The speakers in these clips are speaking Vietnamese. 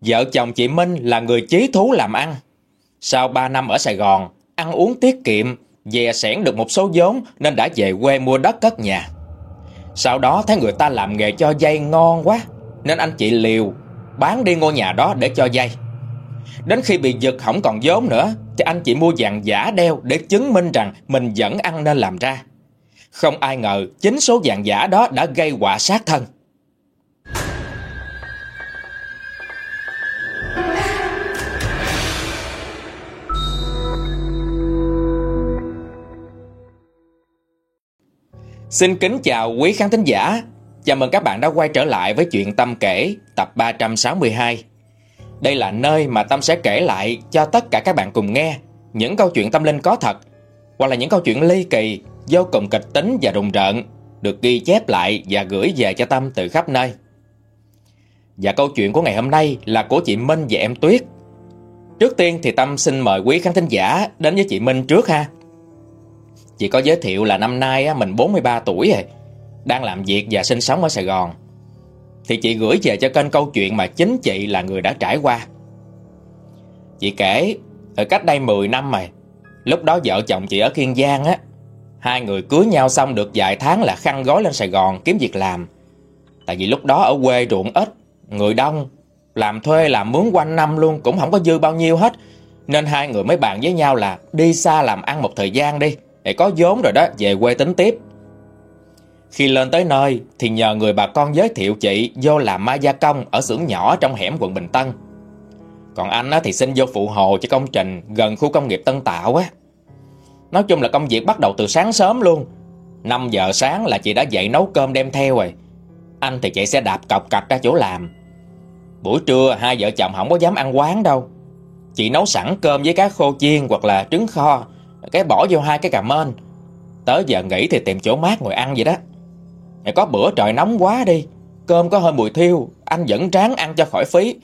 Vợ chồng chị Minh là người chí thú làm ăn. Sau 3 năm ở Sài Gòn, ăn uống tiết kiệm, dè sẻn được một số vốn nên đã về quê mua đất cất nhà. Sau đó thấy người ta làm nghề cho dây ngon quá, nên anh chị liều bán đi ngôi nhà đó để cho dây. Đến khi bị giật không còn vốn nữa thì anh chị mua vàng giả đeo để chứng minh rằng mình vẫn ăn nên làm ra. Không ai ngờ chính số vàng giả đó đã gây họa sát thân. Xin kính chào quý khán thính giả. Chào mừng các bạn đã quay trở lại với chuyện Tâm kể tập 362. Đây là nơi mà Tâm sẽ kể lại cho tất cả các bạn cùng nghe những câu chuyện tâm linh có thật hoặc là những câu chuyện ly kỳ, vô cùng kịch tính và rùng rợn được ghi chép lại và gửi về cho Tâm từ khắp nơi. Và câu chuyện của ngày hôm nay là của chị Minh và em Tuyết. Trước tiên thì Tâm xin mời quý khán thính giả đến với chị Minh trước ha. Chị có giới thiệu là năm nay mình 43 tuổi rồi, đang làm việc và sinh sống ở Sài Gòn. Thì chị gửi về cho kênh câu chuyện mà chính chị là người đã trải qua. Chị kể, ở cách đây 10 năm mày lúc đó vợ chồng chị ở Kiên Giang á, hai người cưới nhau xong được vài tháng là khăn gói lên Sài Gòn kiếm việc làm. Tại vì lúc đó ở quê ruộng ít, người đông, làm thuê làm mướn quanh năm luôn cũng không có dư bao nhiêu hết. Nên hai người mới bàn với nhau là đi xa làm ăn một thời gian đi để có vốn rồi đó, về quê tính tiếp. Khi lên tới nơi, thì nhờ người bà con giới thiệu chị vô làm ma gia công ở xưởng nhỏ trong hẻm quận Bình Tân. Còn anh thì xin vô phụ hồ cho công trình gần khu công nghiệp Tân Tạo á. Nói chung là công việc bắt đầu từ sáng sớm luôn. 5 giờ sáng là chị đã dậy nấu cơm đem theo rồi. Anh thì chạy xe đạp cọc cạch ra chỗ làm. Buổi trưa, hai vợ chồng không có dám ăn quán đâu. Chị nấu sẵn cơm với cá khô chiên hoặc là trứng kho cái bỏ vô hai cái cà mên. Tới giờ nghỉ thì tìm chỗ mát ngồi ăn vậy đó. Có bữa trời nóng quá đi, Cơm có hơi mùi thiêu, Anh vẫn ráng ăn cho khỏi phí.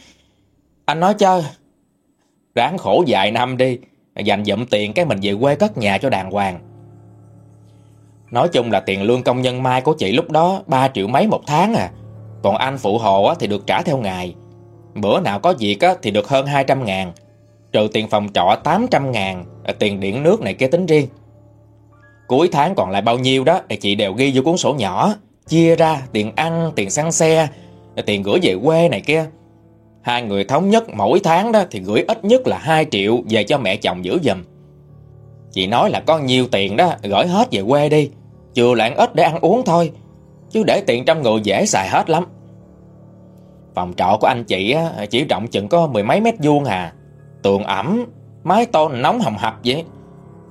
Anh nói chơi, Ráng khổ vài năm đi, Dành dụm tiền cái mình về quê cất nhà cho đàng hoàng. Nói chung là tiền lương công nhân mai của chị lúc đó 3 triệu mấy một tháng à. Còn anh phụ hồ thì được trả theo ngày. Bữa nào có việc thì được hơn 200 ngàn trừ tiền phòng trọ 800 ngàn, à, tiền điện nước này kia tính riêng. Cuối tháng còn lại bao nhiêu đó thì chị đều ghi vô cuốn sổ nhỏ, chia ra tiền ăn, tiền xăng xe, à, tiền gửi về quê này kia. Hai người thống nhất mỗi tháng đó thì gửi ít nhất là 2 triệu về cho mẹ chồng giữ giùm. Chị nói là có nhiều tiền đó, gửi hết về quê đi, chừa lại ít để ăn uống thôi, chứ để tiền trong người dễ xài hết lắm. Phòng trọ của anh chị chỉ rộng chừng có mười mấy mét vuông hà, Tường ẩm, Mái tôn nóng hầm hập vậy.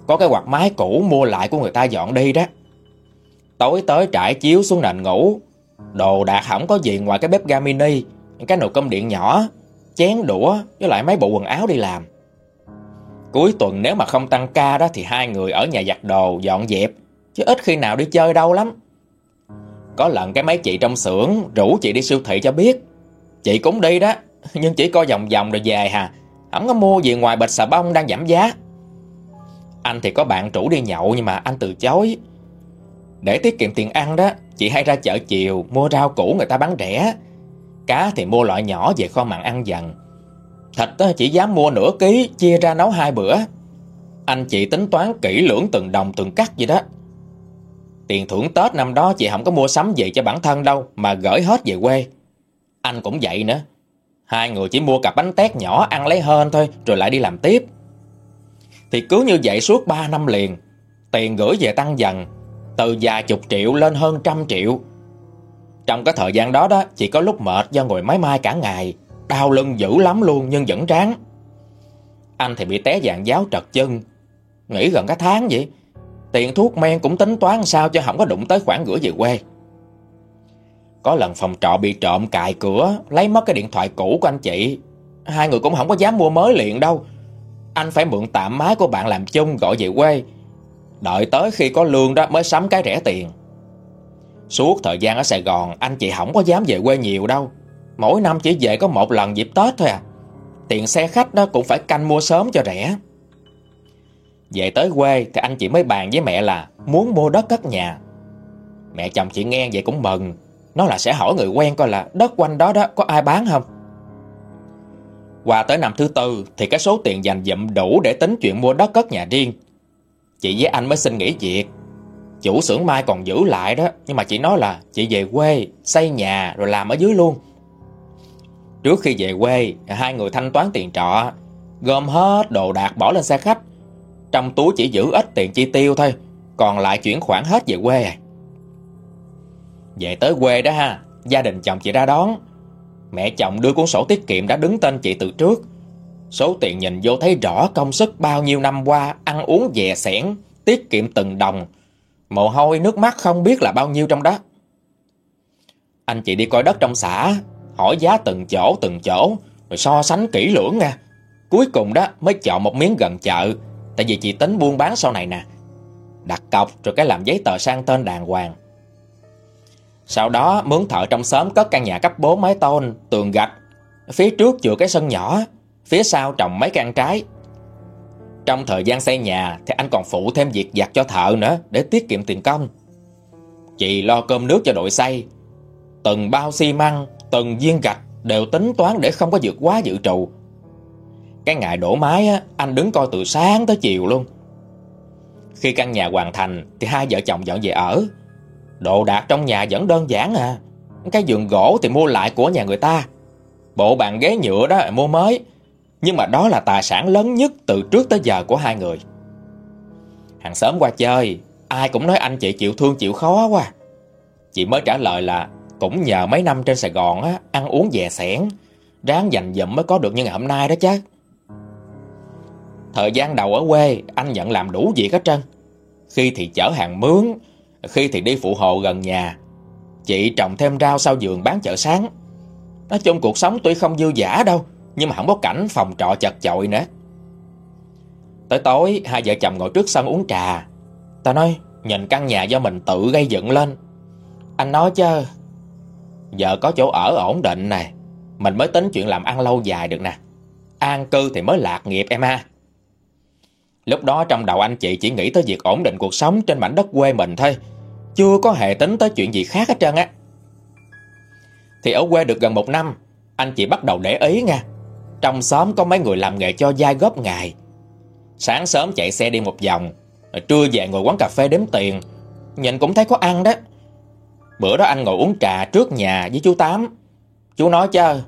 Có cái quạt mái cũ mua lại của người ta dọn đi đó. Tối tới trải chiếu xuống nền ngủ, Đồ đạc không có gì ngoài cái bếp ga mini, Cái nồi cơm điện nhỏ, Chén đũa với lại mấy bộ quần áo đi làm. Cuối tuần nếu mà không tăng ca đó Thì hai người ở nhà giặt đồ, dọn dẹp, Chứ ít khi nào đi chơi đâu lắm. Có lần cái mấy chị trong xưởng Rủ chị đi siêu thị cho biết, Chị cũng đi đó, Nhưng chỉ coi vòng vòng rồi về hà. Ổng có mua gì ngoài bịch xà bông đang giảm giá. Anh thì có bạn rủ đi nhậu Nhưng mà anh từ chối. Để tiết kiệm tiền ăn đó, Chị hay ra chợ chiều, mua rau củ người ta bán rẻ. Cá thì mua loại nhỏ về kho mặn ăn dần. Thịt chỉ dám mua nửa ký, Chia ra nấu hai bữa. Anh chị tính toán kỹ lưỡng từng đồng, từng cắt gì đó. Tiền thưởng Tết năm đó chị không có mua sắm gì cho bản thân đâu, Mà gửi hết về quê. Anh cũng vậy nữa. Hai người chỉ mua cặp bánh tét nhỏ ăn lấy hên thôi rồi lại đi làm tiếp. Thì cứ như vậy suốt 3 năm liền, tiền gửi về tăng dần, từ vài chục triệu lên hơn trăm triệu. Trong cái thời gian đó đó, chỉ có lúc mệt do ngồi máy mai cả ngày, đau lưng dữ lắm luôn nhưng vẫn ráng. Anh thì bị té dạng giáo trật chân, nghỉ gần cả tháng vậy. Tiền thuốc men cũng tính toán sao cho không có đụng tới khoản gửi về quê. Có lần phòng trọ bị trộm cài cửa, Lấy mất cái điện thoại cũ của anh chị. Hai người cũng không có dám mua mới liền đâu. Anh phải mượn tạm máy của bạn làm chung gọi về quê. Đợi tới khi có lương đó mới sắm cái rẻ tiền. Suốt thời gian ở Sài Gòn, Anh chị không có dám về quê nhiều đâu. Mỗi năm chỉ về có một lần dịp Tết thôi à. Tiền xe khách đó cũng phải canh mua sớm cho rẻ. Về tới quê thì anh chị mới bàn với mẹ là Muốn mua đất cất nhà. Mẹ chồng chị nghe vậy cũng mừng nó là sẽ hỏi người quen coi là đất quanh đó đó có ai bán không Qua tới năm thứ tư thì cái số tiền dành dụm đủ để tính chuyện mua đất cất nhà riêng. Chị với anh mới xin nghỉ việc. Chủ xưởng mai còn giữ lại đó, nhưng mà chị nói là chị về quê, xây nhà rồi làm ở dưới luôn. Trước khi về quê, hai người thanh toán tiền trọ, gom hết đồ đạc bỏ lên xe khách. Trong túi chỉ giữ ít tiền chi tiêu thôi, còn lại chuyển khoản hết về quê à. Về tới quê đó ha, gia đình chồng chị ra đón. Mẹ chồng đưa cuốn sổ tiết kiệm đã đứng tên chị từ trước. Số tiền nhìn vô thấy rõ công sức bao nhiêu năm qua ăn uống dè sẻn, tiết kiệm từng đồng. Mồ hôi nước mắt không biết là bao nhiêu trong đó. Anh chị đi coi đất trong xã, hỏi giá từng chỗ từng chỗ, rồi so sánh kỹ lưỡng nha. Cuối cùng đó mới chọn một miếng gần chợ, tại vì chị tính buôn bán sau này nè. Đặt cọc rồi cái làm giấy tờ sang tên đàng hoàng. Sau đó mướn thợ trong xóm cất căn nhà cấp 4 mái tôn, tường gạch. Phía trước chừa cái sân nhỏ, phía sau trồng mấy căn trái. Trong thời gian xây nhà thì anh còn phụ thêm việc giặt cho thợ nữa để tiết kiệm tiền công. Chị lo cơm nước cho đội xây. Từng bao xi măng, từng viên gạch đều tính toán để không có vượt quá dự trù. Cái ngày đổ mái á, anh đứng coi từ sáng tới chiều luôn. Khi căn nhà hoàn thành thì hai vợ chồng dọn về ở. Đồ đạc trong nhà vẫn đơn giản à. Cái giường gỗ thì mua lại của nhà người ta. Bộ bàn ghế nhựa đó mua mới. Nhưng mà đó là tài sản lớn nhất từ trước tới giờ của hai người. Hàng xóm qua chơi, ai cũng nói anh chị chịu thương chịu khó quá. Chị mới trả lời là cũng nhờ mấy năm trên Sài Gòn á, ăn uống dè sẻn, ráng dành dụm mới có được như ngày hôm nay đó chứ. Thời gian đầu ở quê, anh nhận làm đủ việc hết trơn. Khi thì chở hàng mướn, khi thì đi phụ hộ gần nhà. Chị trồng thêm rau sau giường bán chợ sáng. Nói chung cuộc sống tuy không dư giả đâu, nhưng mà không có cảnh phòng trọ chật chội nữa. Tới tối, hai vợ chồng ngồi trước sân uống trà. Ta nói, nhìn căn nhà do mình tự gây dựng lên. Anh nói chứ, giờ có chỗ ở ổn định này, mình mới tính chuyện làm ăn lâu dài được nè. An cư thì mới lạc nghiệp em ha. Lúc đó trong đầu anh chị chỉ nghĩ tới việc ổn định cuộc sống trên mảnh đất quê mình thôi. Chưa có hề tính tới chuyện gì khác hết trơn á. Thì ở quê được gần một năm, anh chị bắt đầu để ý nha. Trong xóm có mấy người làm nghề cho dai góp ngày. Sáng sớm chạy xe đi một vòng, trưa về ngồi quán cà phê đếm tiền. Nhìn cũng thấy có ăn đó. Bữa đó anh ngồi uống trà trước nhà với chú Tám. Chú nói chứ,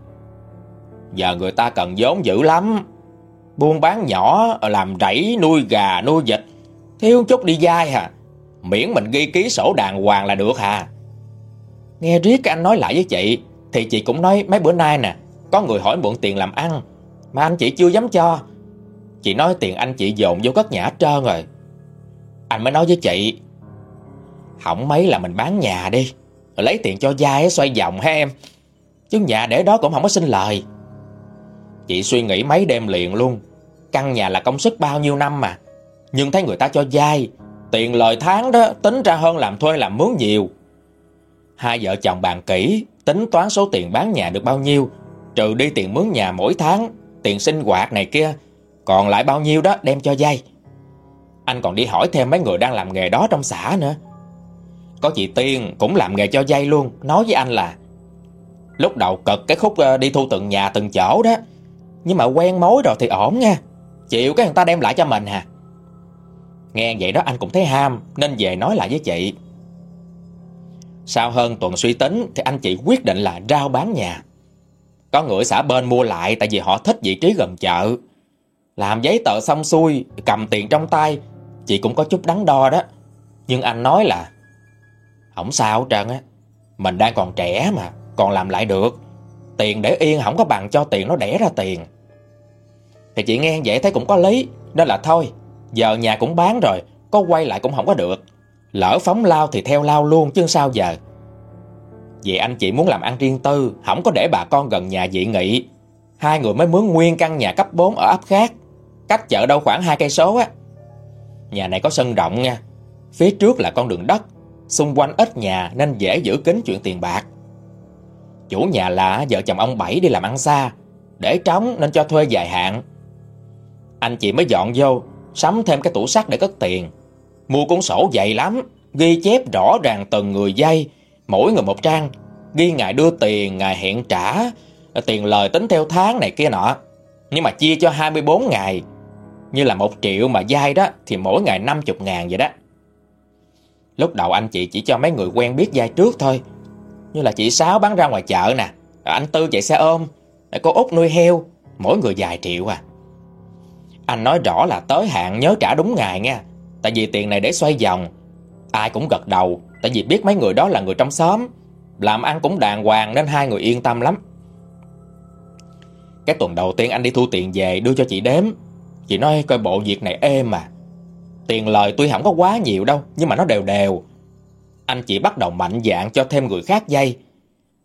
giờ người ta cần vốn dữ lắm. Buôn bán nhỏ, làm rẫy, nuôi gà, nuôi vịt. Thiếu chút đi dai hả? Miễn mình ghi ký sổ đàng hoàng là được hà. Nghe riết anh nói lại với chị, thì chị cũng nói mấy bữa nay nè, có người hỏi mượn tiền làm ăn, mà anh chị chưa dám cho. Chị nói tiền anh chị dồn vô cất nhà hết trơn rồi. Anh mới nói với chị, hỏng mấy là mình bán nhà đi, lấy tiền cho dai xoay vòng ha em. Chứ nhà để đó cũng không có xin lời. Chị suy nghĩ mấy đêm liền luôn. Căn nhà là công sức bao nhiêu năm mà. Nhưng thấy người ta cho dai, Tiền lời tháng đó, tính ra hơn làm thuê làm mướn nhiều. Hai vợ chồng bàn kỹ, Tính toán số tiền bán nhà được bao nhiêu, Trừ đi tiền mướn nhà mỗi tháng, Tiền sinh hoạt này kia, Còn lại bao nhiêu đó đem cho dai. Anh còn đi hỏi thêm mấy người đang làm nghề đó trong xã nữa. Có chị Tiên cũng làm nghề cho dây luôn, Nói với anh là, Lúc đầu cực cái khúc ờ, đi thu từng nhà từng chỗ đó nhưng mà quen mối rồi thì ổn nha. Chịu cái người ta đem lại cho mình hả Nghe vậy đó anh cũng thấy ham, Nên về nói lại với chị. Sau hơn tuần suy tính Thì anh chị quyết định là rao bán nhà. Có người xã bên mua lại Tại vì họ thích vị trí gần chợ. Làm giấy tờ xong xuôi, Cầm tiền trong tay, Chị cũng có chút đắn đo đó. Nhưng anh nói là, Không sao trơn á, Mình đang còn trẻ mà, Còn làm lại được. Tiền để yên, không có bằng cho tiền, nó đẻ ra tiền thì chị nghe vậy thấy cũng có lý, Nên là thôi, Giờ nhà cũng bán rồi, Có quay lại cũng không có được. Lỡ phóng lao thì theo lao luôn chứ sao giờ. Vì anh chị muốn làm ăn riêng tư, Không có để bà con gần nhà dị nghị. Hai người mới mướn nguyên căn nhà cấp 4 ở ấp khác, Cách chợ đâu khoảng hai cây số á. Nhà này có sân rộng nha, Phía trước là con đường đất, Xung quanh ít nhà nên dễ giữ kín chuyện tiền bạc. Chủ nhà là vợ chồng ông Bảy đi làm ăn xa, Để trống nên cho thuê dài hạn anh chị mới dọn vô Sắm thêm cái tủ sắt để cất tiền. Mua cuốn sổ dày lắm Ghi chép rõ ràng từng người dây. Mỗi người một trang Ghi ngày đưa tiền, ngày hẹn trả Tiền lời tính theo tháng này kia nọ. Nhưng mà chia cho 24 ngày Như là một triệu mà dai đó Thì mỗi ngày 50 ngàn vậy đó. Lúc đầu anh chị chỉ cho mấy người quen biết dai trước thôi. Như là chị Sáu bán ra ngoài chợ nè Anh Tư chạy xe ôm Cô Út nuôi heo Mỗi người vài triệu à. Anh nói rõ là tới hạn nhớ trả đúng ngày nha Tại vì tiền này để xoay vòng. Ai cũng gật đầu, Tại vì biết mấy người đó là người trong xóm. Làm ăn cũng đàng hoàng nên hai người yên tâm lắm. Cái tuần đầu tiên anh đi thu tiền về, đưa cho chị đếm. Chị nói, coi bộ việc này êm mà Tiền lời tuy không có quá nhiều đâu, Nhưng mà nó đều đều. Anh chị bắt đầu mạnh dạng cho thêm người khác dây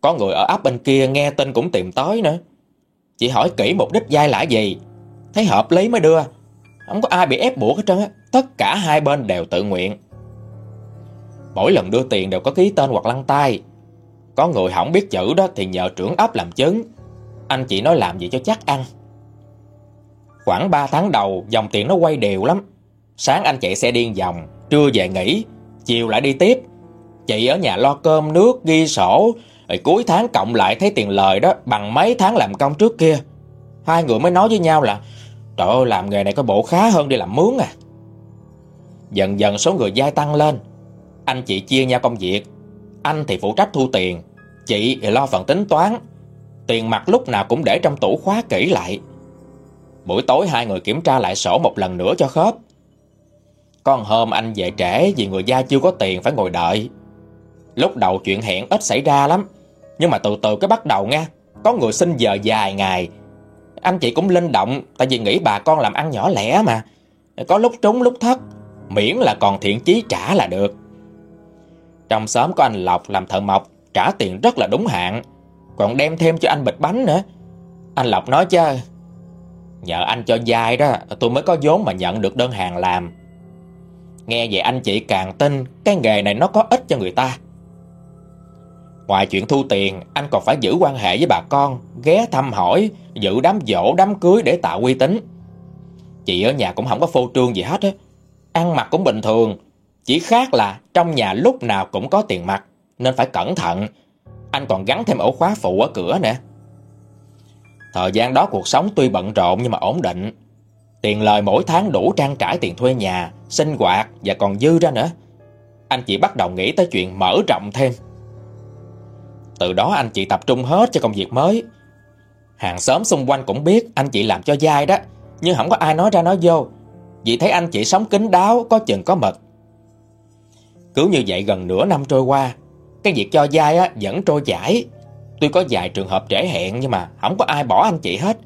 Có người ở ấp bên kia nghe tin cũng tìm tới nữa. Chị hỏi kỹ mục đích dai là gì. Thấy hợp lý mới đưa. Không có ai bị ép buộc hết trơn á. Tất cả hai bên đều tự nguyện. Mỗi lần đưa tiền đều có ký tên hoặc lăn tay. Có người không biết chữ đó Thì nhờ trưởng ấp làm chứng. Anh chị nói làm gì cho chắc ăn. Khoảng 3 tháng đầu, Dòng tiền nó quay đều lắm. Sáng anh chạy xe điên vòng, Trưa về nghỉ, Chiều lại đi tiếp. Chị ở nhà lo cơm, nước, ghi sổ. Rồi cuối tháng cộng lại thấy tiền lời đó Bằng mấy tháng làm công trước kia. Hai người mới nói với nhau là Trời ơi, làm nghề này có bộ khá hơn đi làm mướn à. Dần dần số người gia tăng lên. Anh chị chia nhau công việc. Anh thì phụ trách thu tiền, Chị thì lo phần tính toán. Tiền mặt lúc nào cũng để trong tủ khóa kỹ lại. Buổi tối hai người kiểm tra lại sổ một lần nữa cho khớp. Con hôm anh về trễ vì người gia chưa có tiền phải ngồi đợi. Lúc đầu chuyện hẹn ít xảy ra lắm, Nhưng mà từ từ cái bắt đầu nha Có người xin giờ dài ngày anh chị cũng linh động, Tại vì nghĩ bà con làm ăn nhỏ lẻ mà. Có lúc trúng lúc thất, Miễn là còn thiện chí trả là được. Trong xóm có anh Lộc làm thợ mộc, Trả tiền rất là đúng hạn. Còn đem thêm cho anh bịch bánh nữa. Anh Lộc nói chứ, Nhờ anh cho dai đó, Tôi mới có vốn mà nhận được đơn hàng làm. Nghe vậy anh chị càng tin, Cái nghề này nó có ích cho người ta. Ngoài chuyện thu tiền, anh còn phải giữ quan hệ với bà con, ghé thăm hỏi, giữ đám dỗ, đám cưới để tạo uy tín. Chị ở nhà cũng không có phô trương gì hết á. Ăn mặc cũng bình thường, chỉ khác là trong nhà lúc nào cũng có tiền mặt, nên phải cẩn thận. Anh còn gắn thêm ổ khóa phụ ở cửa nè. Thời gian đó cuộc sống tuy bận rộn nhưng mà ổn định. Tiền lời mỗi tháng đủ trang trải tiền thuê nhà, sinh hoạt và còn dư ra nữa. Anh chỉ bắt đầu nghĩ tới chuyện mở rộng thêm. Từ đó anh chị tập trung hết cho công việc mới. Hàng xóm xung quanh cũng biết anh chị làm cho dai đó Nhưng không có ai nói ra nói vô. Vì thấy anh chị sống kín đáo Có chừng có mật Cứ như vậy gần nửa năm trôi qua Cái việc cho dai á, vẫn trôi chảy. Tuy có vài trường hợp trễ hẹn Nhưng mà không có ai bỏ anh chị hết.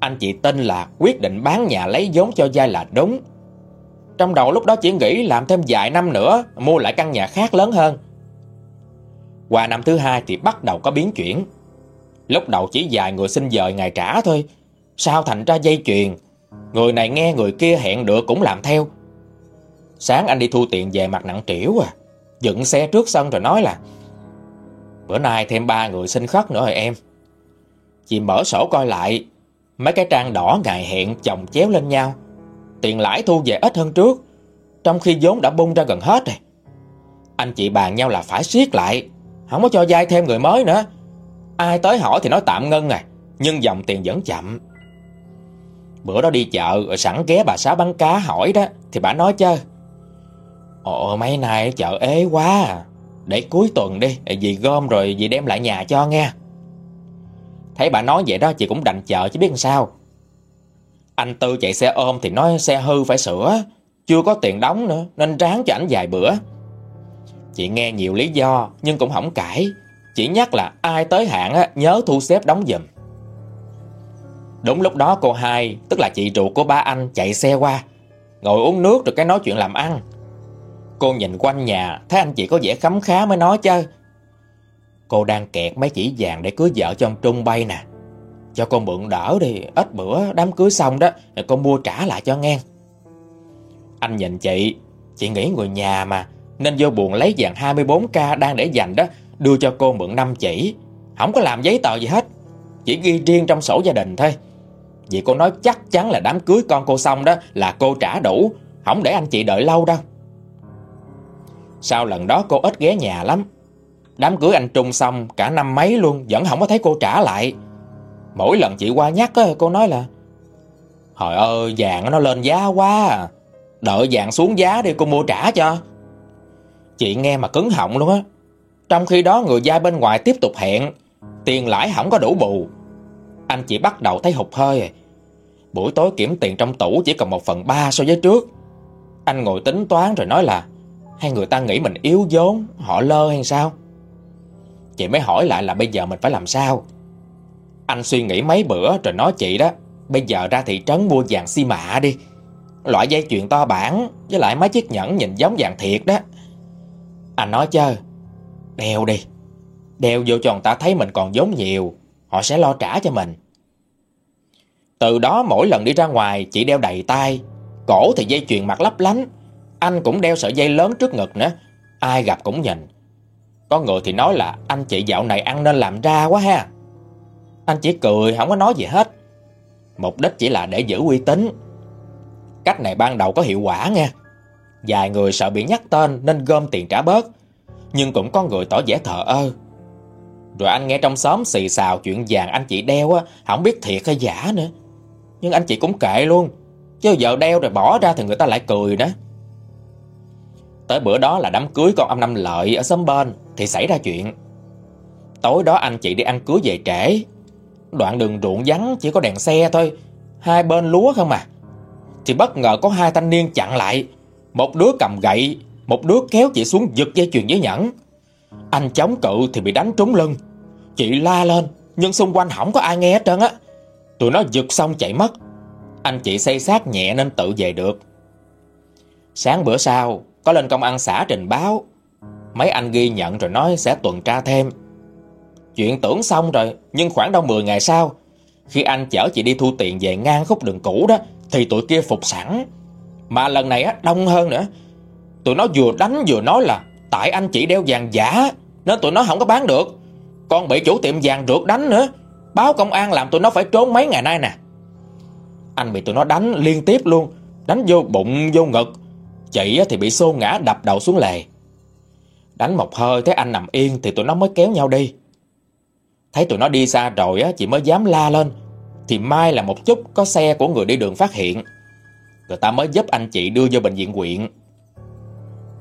Anh chị tin là quyết định bán nhà lấy vốn cho dai là đúng. Trong đầu lúc đó chỉ nghĩ làm thêm vài năm nữa Mua lại căn nhà khác lớn hơn qua năm thứ hai thì bắt đầu có biến chuyển. Lúc đầu chỉ vài người xin dời ngày trả thôi. Sao thành ra dây chuyền? Người này nghe người kia hẹn được cũng làm theo. Sáng anh đi thu tiền về mặt nặng trĩu à. Dựng xe trước sân rồi nói là, Bữa nay thêm ba người xin khất nữa rồi em. Chị mở sổ coi lại. Mấy cái trang đỏ ngày hẹn chồng chéo lên nhau. Tiền lãi thu về ít hơn trước. Trong khi vốn đã bung ra gần hết rồi. Anh chị bàn nhau là phải siết lại không có cho dai thêm người mới nữa. Ai tới hỏi thì nói tạm ngân à Nhưng dòng tiền vẫn chậm. Bữa đó đi chợ sẵn ghé bà xá bán cá hỏi đó, Thì bà nói chứ Ồ, mấy nay chợ ế quá à. Để cuối tuần đi Dì gom rồi dì đem lại nhà cho nghe. Thấy bà nói vậy đó, Chị cũng đành chợ chứ biết làm sao. Anh Tư chạy xe ôm thì nói xe hư phải sửa, Chưa có tiền đóng nữa, Nên ráng cho ảnh vài bữa. Chị nghe nhiều lý do nhưng cũng không cãi. Chỉ nhắc là ai tới hạn á, nhớ thu xếp đóng giùm. Đúng lúc đó cô hai Tức là chị ruột của ba anh chạy xe qua. Ngồi uống nước rồi cái nói chuyện làm ăn. Cô nhìn quanh nhà Thấy anh chị có vẻ khấm khá mới nói chứ. Cô đang kẹt mấy chỉ vàng để cưới vợ cho ông Trung bay nè. Cho con mượn đỡ đi Ít bữa đám cưới xong đó Con mua trả lại cho ngang. Anh nhìn chị Chị nghĩ người nhà mà nên vô buồn lấy vàng 24k đang để dành đó, Đưa cho cô mượn 5 chỉ. Không có làm giấy tờ gì hết, Chỉ ghi riêng trong sổ gia đình thôi. Vì cô nói chắc chắn là đám cưới con cô xong đó Là cô trả đủ, Không để anh chị đợi lâu đâu. Sau lần đó cô ít ghé nhà lắm. Đám cưới anh Trung xong Cả năm mấy luôn, Vẫn không có thấy cô trả lại. Mỗi lần chị qua nhắc cô nói là Hồi ơi, vàng nó lên giá quá à. Đợi vàng xuống giá đi, cô mua trả cho. Chị nghe mà cứng họng luôn á. Trong khi đó người gia bên ngoài tiếp tục hẹn, Tiền lãi không có đủ bù. Anh chỉ bắt đầu thấy hụt hơi. Buổi tối kiểm tiền trong tủ chỉ còn một phần ba so với trước. Anh ngồi tính toán rồi nói là, Hay người ta nghĩ mình yếu vốn, Họ lơ hay sao? Chị mới hỏi lại là bây giờ mình phải làm sao? Anh suy nghĩ mấy bữa rồi nói chị đó, Bây giờ ra thị trấn mua vàng xi mạ đi. Loại dây chuyền to bản Với lại mấy chiếc nhẫn nhìn giống vàng thiệt đó. Anh nói chơi Đeo đi. Đeo vô cho người ta thấy mình còn vốn nhiều. Họ sẽ lo trả cho mình. Từ đó mỗi lần đi ra ngoài Chị đeo đầy tay. Cổ thì dây chuyền mặt lấp lánh. Anh cũng đeo sợi dây lớn trước ngực nữa. Ai gặp cũng nhìn. Có người thì nói là anh chị dạo này ăn nên làm ra quá ha. Anh chỉ cười, không có nói gì hết. Mục đích chỉ là để giữ uy tín. Cách này ban đầu có hiệu quả nha Vài người sợ bị nhắc tên nên gom tiền trả bớt, Nhưng cũng có người tỏ vẻ thờ ơ. Rồi anh nghe trong xóm xì xào chuyện vàng anh chị đeo á, Không biết thiệt hay giả nữa. Nhưng anh chị cũng kệ luôn, Chứ giờ đeo rồi bỏ ra thì người ta lại cười đó Tới bữa đó là đám cưới con ông Năm Lợi ở xóm bên Thì xảy ra chuyện. Tối đó anh chị đi ăn cưới về trễ. Đoạn đường ruộng vắng, chỉ có đèn xe thôi, Hai bên lúa không à. Thì bất ngờ có hai thanh niên chặn lại một đứa cầm gậy, Một đứa kéo chị xuống giật dây chuyền với nhẫn. Anh chống cự thì bị đánh trúng lưng. Chị la lên, Nhưng xung quanh không có ai nghe hết trơn á. Tụi nó giật xong chạy mất. Anh chị xây sát nhẹ nên tự về được. Sáng bữa sau, Có lên công an xã trình báo. Mấy anh ghi nhận rồi nói sẽ tuần tra thêm. Chuyện tưởng xong rồi, Nhưng khoảng đâu 10 ngày sau, Khi anh chở chị đi thu tiền về ngang khúc đường cũ đó, Thì tụi kia phục sẵn. Mà lần này á đông hơn nữa. Tụi nó vừa đánh vừa nói là Tại anh chị đeo vàng giả Nên tụi nó không có bán được. Còn bị chủ tiệm vàng rượt đánh nữa Báo công an làm tụi nó phải trốn mấy ngày nay nè. Anh bị tụi nó đánh liên tiếp luôn Đánh vô bụng vô ngực. Chị thì bị xô ngã đập đầu xuống lề. Đánh một hơi thấy anh nằm yên Thì tụi nó mới kéo nhau đi. Thấy tụi nó đi xa rồi á, chị mới dám la lên. Thì mai là một chút có xe của người đi đường phát hiện. Người ta mới giúp anh chị đưa vô bệnh viện quyện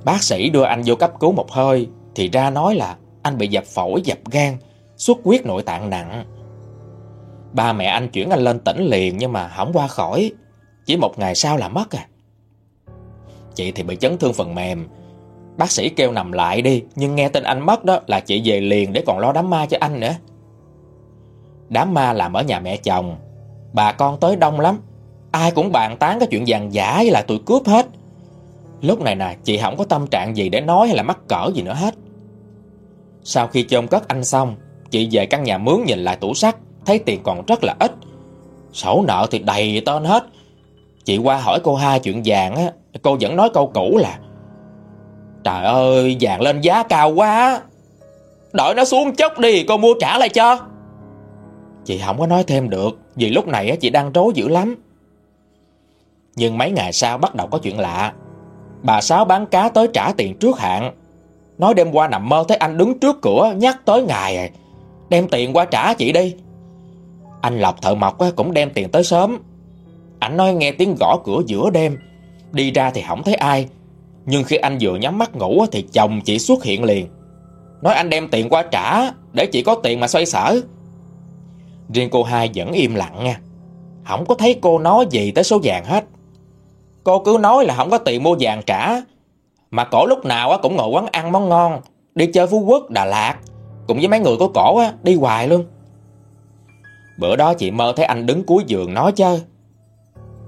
Bác sĩ đưa anh vô cấp cứu một hơi thì ra nói là anh bị dập phổi, dập gan, xuất huyết nội tạng nặng. Ba mẹ anh chuyển anh lên tỉnh liền nhưng mà không qua khỏi. Chỉ một ngày sau là mất à. Chị thì bị chấn thương phần mềm. Bác sĩ kêu nằm lại đi nhưng nghe tin anh mất đó là chị về liền để còn lo đám ma cho anh nữa. Đám ma làm ở nhà mẹ chồng Bà con tới đông lắm Ai cũng bàn tán cái chuyện vàng giả với lại tụi cướp hết. Lúc này nè, Chị không có tâm trạng gì để nói hay là mắc cỡ gì nữa hết. Sau khi chôn cất anh xong, Chị về căn nhà mướn nhìn lại tủ sắt, Thấy tiền còn rất là ít. Sổ nợ thì đầy tên hết. Chị qua hỏi cô hai chuyện vàng á, Cô vẫn nói câu cũ là, Trời ơi, vàng lên giá cao quá, Đợi nó xuống chốc đi, Cô mua trả lại cho. Chị không có nói thêm được, Vì lúc này chị đang rối dữ lắm. Nhưng mấy ngày sau bắt đầu có chuyện lạ. Bà Sáu bán cá tới trả tiền trước hạn. Nói đêm qua nằm mơ thấy anh đứng trước cửa, Nhắc tới ngày Đem tiền qua trả chị đi. Anh Lộc thợ mộc cũng đem tiền tới sớm. Anh nói nghe tiếng gõ cửa giữa đêm. Đi ra thì không thấy ai. Nhưng khi anh vừa nhắm mắt ngủ Thì chồng chị xuất hiện liền. Nói anh đem tiền qua trả, Để chị có tiền mà xoay sở. Riêng cô hai vẫn im lặng nha. Không có thấy cô nói gì tới số vàng hết. Cô cứ nói là không có tiền mua vàng trả. Mà cổ lúc nào cũng ngồi quán ăn món ngon Đi chơi Phú Quốc, Đà Lạt Cùng với mấy người của cổ đi hoài luôn. Bữa đó chị mơ thấy anh đứng cuối giường nói chơi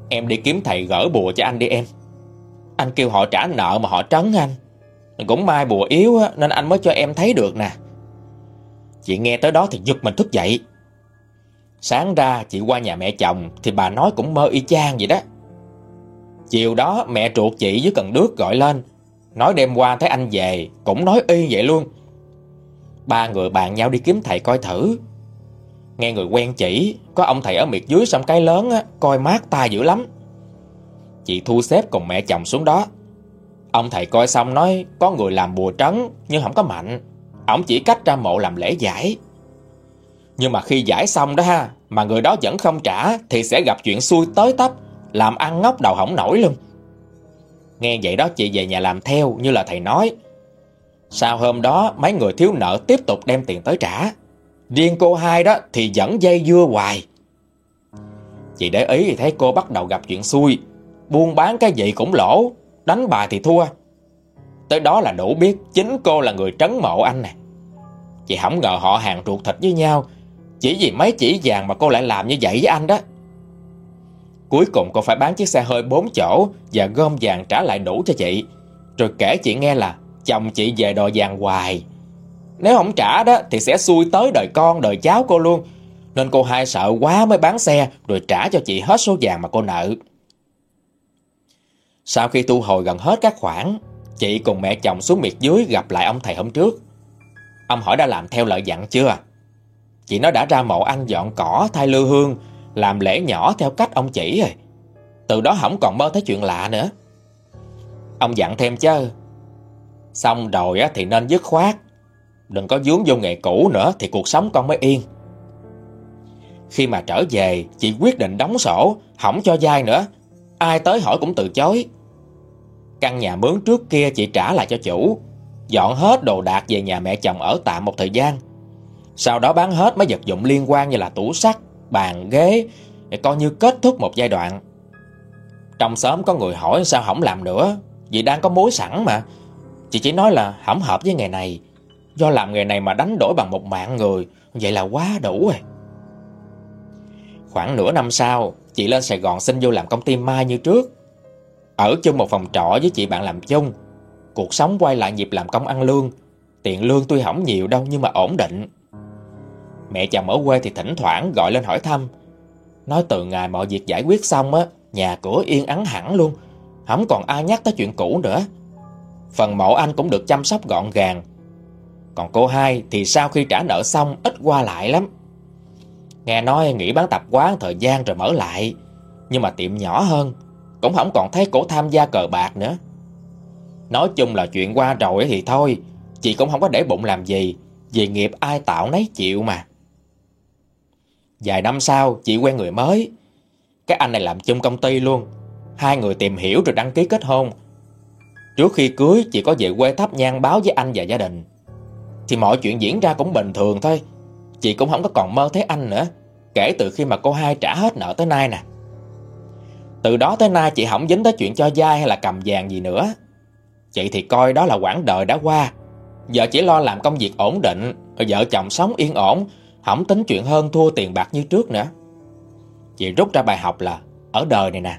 Em đi kiếm thầy gỡ bùa cho anh đi em. Anh kêu họ trả nợ mà họ trấn anh. Cũng mai bùa yếu nên anh mới cho em thấy được nè. Chị nghe tới đó thì giật mình thức dậy. Sáng ra chị qua nhà mẹ chồng Thì bà nói cũng mơ y chang vậy đó. Chiều đó mẹ ruột chị với cần đước gọi lên. Nói đêm qua thấy anh về Cũng nói y vậy luôn. Ba người bạn nhau đi kiếm thầy coi thử. Nghe người quen chỉ Có ông thầy ở miệt dưới sông cái lớn á, Coi mát tai dữ lắm. Chị thu xếp cùng mẹ chồng xuống đó. Ông thầy coi xong nói Có người làm bùa trấn Nhưng không có mạnh. Ông chỉ cách ra mộ làm lễ giải. Nhưng mà khi giải xong đó ha, mà người đó vẫn không trả thì sẽ gặp chuyện xui tới tấp, làm ăn ngốc đầu hỏng nổi luôn. Nghe vậy đó chị về nhà làm theo như là thầy nói. Sau hôm đó mấy người thiếu nợ tiếp tục đem tiền tới trả. Riêng cô hai đó thì vẫn dây dưa hoài. Chị để ý thì thấy cô bắt đầu gặp chuyện xui. Buôn bán cái gì cũng lỗ, đánh bài thì thua. Tới đó là đủ biết chính cô là người trấn mộ anh nè. Chị không ngờ họ hàng ruột thịt với nhau Chỉ vì mấy chỉ vàng mà cô lại làm như vậy với anh đó Cuối cùng cô phải bán chiếc xe hơi 4 chỗ Và gom vàng trả lại đủ cho chị. Rồi kể chị nghe là Chồng chị về đòi vàng hoài. Nếu không trả đó Thì sẽ xui tới đời con đời cháu cô luôn. Nên cô hai sợ quá mới bán xe Rồi trả cho chị hết số vàng mà cô nợ. Sau khi thu hồi gần hết các khoản Chị cùng mẹ chồng xuống miệt dưới gặp lại ông thầy hôm trước. Ông hỏi đã làm theo lời dặn chưa? Chị nói đã ra mộ ăn dọn cỏ thay lư hương, làm lễ nhỏ theo cách ông chỉ rồi. Từ đó không còn mơ thấy chuyện lạ nữa. Ông dặn thêm chứ. Xong rồi thì nên dứt khoát. Đừng có vướng vô nghề cũ nữa thì cuộc sống con mới yên. Khi mà trở về, chị quyết định đóng sổ, không cho dai nữa. Ai tới hỏi cũng từ chối. Căn nhà mướn trước kia chị trả lại cho chủ, Dọn hết đồ đạc về nhà mẹ chồng ở tạm một thời gian Sau đó bán hết mấy vật dụng liên quan như là tủ sắt, bàn, ghế Để coi như kết thúc một giai đoạn. Trong xóm có người hỏi sao không làm nữa Vì đang có mối sẵn mà. Chị chỉ nói là không hợp với nghề này. Do làm nghề này mà đánh đổi bằng một mạng người Vậy là quá đủ rồi. Khoảng nửa năm sau Chị lên Sài Gòn xin vô làm công ty Mai như trước. Ở chung một phòng trọ với chị bạn làm chung. Cuộc sống quay lại nhịp làm công ăn lương. Tiền lương tuy không nhiều đâu nhưng mà ổn định. Mẹ chồng ở quê thì thỉnh thoảng gọi lên hỏi thăm. Nói từ ngày mọi việc giải quyết xong á, Nhà cửa yên ắng hẳn luôn. Không còn ai nhắc tới chuyện cũ nữa. Phần mộ anh cũng được chăm sóc gọn gàng. Còn cô hai thì sau khi trả nợ xong, ít qua lại lắm. Nghe nói nghỉ bán tập quán thời gian rồi mở lại. Nhưng mà tiệm nhỏ hơn, Cũng không còn thấy cổ tham gia cờ bạc nữa. Nói chung là chuyện qua rồi thì thôi, Chị cũng không có để bụng làm gì. Vì nghiệp ai tạo nấy chịu mà. Vài năm sau, chị quen người mới. Cái anh này làm chung công ty luôn. Hai người tìm hiểu rồi đăng ký kết hôn. Trước khi cưới, chị có về quê thắp nhang báo với anh và gia đình. Thì mọi chuyện diễn ra cũng bình thường thôi. Chị cũng không có còn mơ thấy anh nữa, Kể từ khi mà cô hai trả hết nợ tới nay nè. Từ đó tới nay, chị không dính tới chuyện cho dai hay là cầm vàng gì nữa. Chị thì coi đó là quãng đời đã qua. Giờ chỉ lo làm công việc ổn định Vợ chồng sống yên ổn không tính chuyện hơn thua tiền bạc như trước nữa. Chị rút ra bài học là, Ở đời này nè,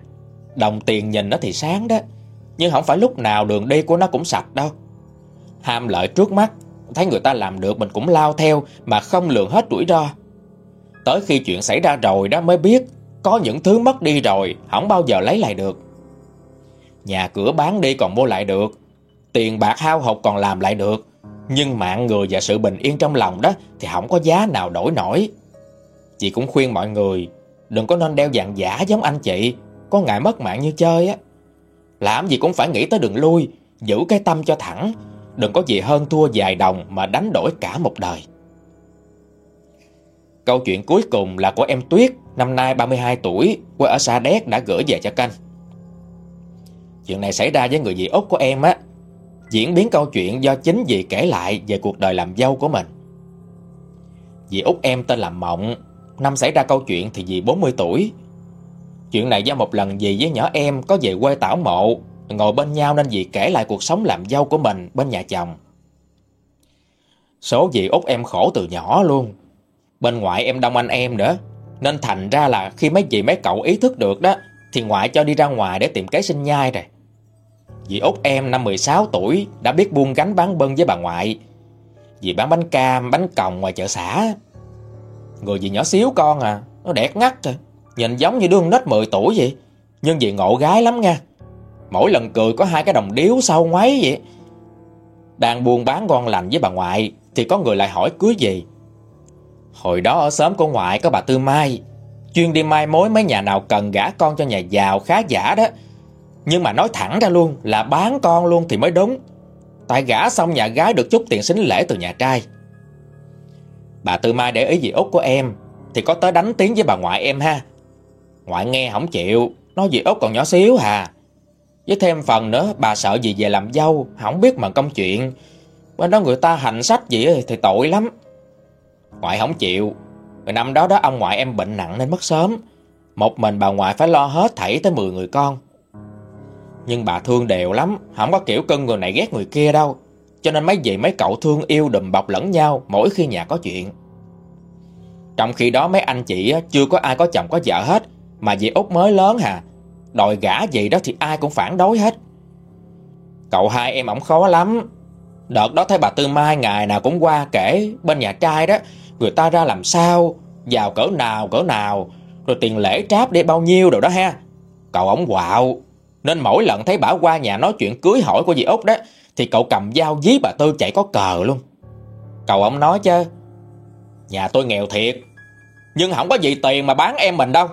Đồng tiền nhìn nó thì sáng đó, Nhưng không phải lúc nào đường đi của nó cũng sạch đâu. Ham lợi trước mắt, Thấy người ta làm được mình cũng lao theo Mà không lường hết rủi ro. Tới khi chuyện xảy ra rồi đó mới biết, Có những thứ mất đi rồi Không bao giờ lấy lại được. Nhà cửa bán đi còn mua lại được, Tiền bạc hao hụt còn làm lại được. Nhưng mạng người và sự bình yên trong lòng đó Thì không có giá nào đổi nổi. Chị cũng khuyên mọi người, Đừng có nên đeo dạng giả giống anh chị. Có ngại mất mạng như chơi á. Làm gì cũng phải nghĩ tới đường lui, Giữ cái tâm cho thẳng. Đừng có gì hơn thua vài đồng Mà đánh đổi cả một đời. Câu chuyện cuối cùng là của em Tuyết, Năm nay 32 tuổi, Quê ở Sa Đéc đã gửi về cho kênh Chuyện này xảy ra với người dì Úc của em á. Diễn biến câu chuyện do chính dì kể lại về cuộc đời làm dâu của mình. Dì út em tên là Mộng, năm xảy ra câu chuyện thì dì 40 tuổi. Chuyện này do một lần dì với nhỏ em có về quê tảo mộ, ngồi bên nhau nên dì kể lại cuộc sống làm dâu của mình bên nhà chồng. Số dì út em khổ từ nhỏ luôn. Bên ngoại em đông anh em nữa, nên thành ra là khi mấy dì mấy cậu ý thức được đó, thì ngoại cho đi ra ngoài để tìm kế sinh nhai rồi. Dì út em năm 16 tuổi đã biết buông gánh bán bân với bà ngoại. Dì bán bánh cam, bánh còng ngoài chợ xã. Người dì nhỏ xíu con à, nó đẹp ngắt rồi. Nhìn giống như đứa nết 10 tuổi vậy. Nhưng dì ngộ gái lắm nha. Mỗi lần cười có hai cái đồng điếu sau ngoáy vậy. Đang buôn bán ngon lành với bà ngoại thì có người lại hỏi cưới gì. Hồi đó ở xóm của ngoại có bà Tư Mai, chuyên đi mai mối mấy nhà nào cần gả con cho nhà giàu khá giả đó nhưng mà nói thẳng ra luôn là bán con luôn thì mới đúng. Tại gả xong nhà gái được chút tiền xính lễ từ nhà trai. Bà Tư Mai để ý gì út của em, Thì có tới đánh tiếng với bà ngoại em ha. Ngoại nghe không chịu, Nói gì út còn nhỏ xíu hà. Với thêm phần nữa, bà sợ gì về làm dâu, Không biết mà công chuyện. Bên đó người ta hành sách gì thì tội lắm. Ngoại không chịu. Rồi năm đó đó ông ngoại em bệnh nặng nên mất sớm. Một mình bà ngoại phải lo hết thảy tới 10 người con. Nhưng bà thương đều lắm, Không có kiểu cân người này ghét người kia đâu. Cho nên mấy dì mấy cậu thương yêu đùm bọc lẫn nhau Mỗi khi nhà có chuyện. Trong khi đó mấy anh chị chưa có ai có chồng có vợ hết, Mà dì út mới lớn hà, Đòi gả gì đó thì ai cũng phản đối hết. Cậu hai em ổng khó lắm. Đợt đó thấy bà Tư Mai ngày nào cũng qua kể bên nhà trai đó, Người ta ra làm sao, Giàu cỡ nào cỡ nào, Rồi tiền lễ tráp để bao nhiêu đồ đó ha. Cậu ổng quạo. Nên mỗi lần thấy bà qua nhà nói chuyện cưới hỏi của dì Út đó, Thì cậu cầm dao dí bà Tư chạy có cờ luôn. Cậu ông nói chứ. Nhà tôi nghèo thiệt, Nhưng không có gì tiền mà bán em mình đâu.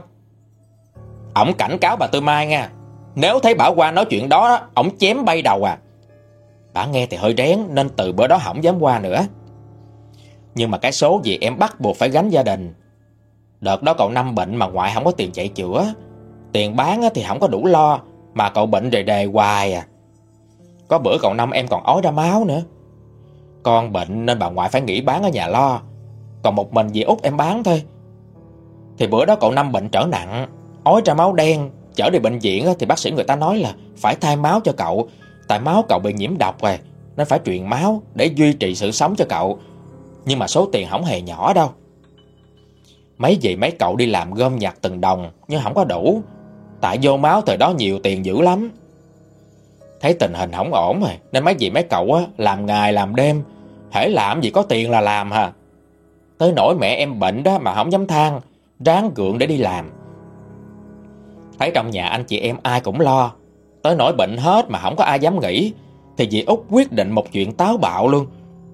Ổng cảnh cáo bà Tư Mai nha, Nếu thấy bà qua nói chuyện đó, Ổng chém bay đầu à. Bà nghe thì hơi rén, nên từ bữa đó không dám qua nữa. Nhưng mà cái số gì em bắt buộc phải gánh gia đình. Đợt đó cậu Năm bệnh mà ngoại không có tiền chạy chữa. Tiền bán thì không có đủ lo. Mà cậu bệnh đề đề hoài à. Có bữa cậu Năm em còn ói ra máu nữa. Con bệnh nên bà ngoại phải nghỉ bán ở nhà lo. Còn một mình dì út em bán thôi. Thì bữa đó cậu Năm bệnh trở nặng, Ói ra máu đen, Chở đi bệnh viện thì bác sĩ người ta nói là Phải thay máu cho cậu. Tại máu cậu bị nhiễm độc rồi, Nên phải truyền máu để duy trì sự sống cho cậu. Nhưng mà số tiền không hề nhỏ đâu. Mấy gì mấy cậu đi làm gom nhặt từng đồng, Nhưng không có đủ. Tại vô máu thời đó nhiều tiền dữ lắm. Thấy tình hình không ổn rồi Nên mấy vị mấy cậu á, làm ngày làm đêm Hễ làm gì có tiền là làm hả? Tới nỗi mẹ em bệnh đó mà không dám than Ráng gượng để đi làm. Thấy trong nhà anh chị em ai cũng lo Tới nỗi bệnh hết mà không có ai dám nghỉ, Thì dì Út quyết định một chuyện táo bạo luôn.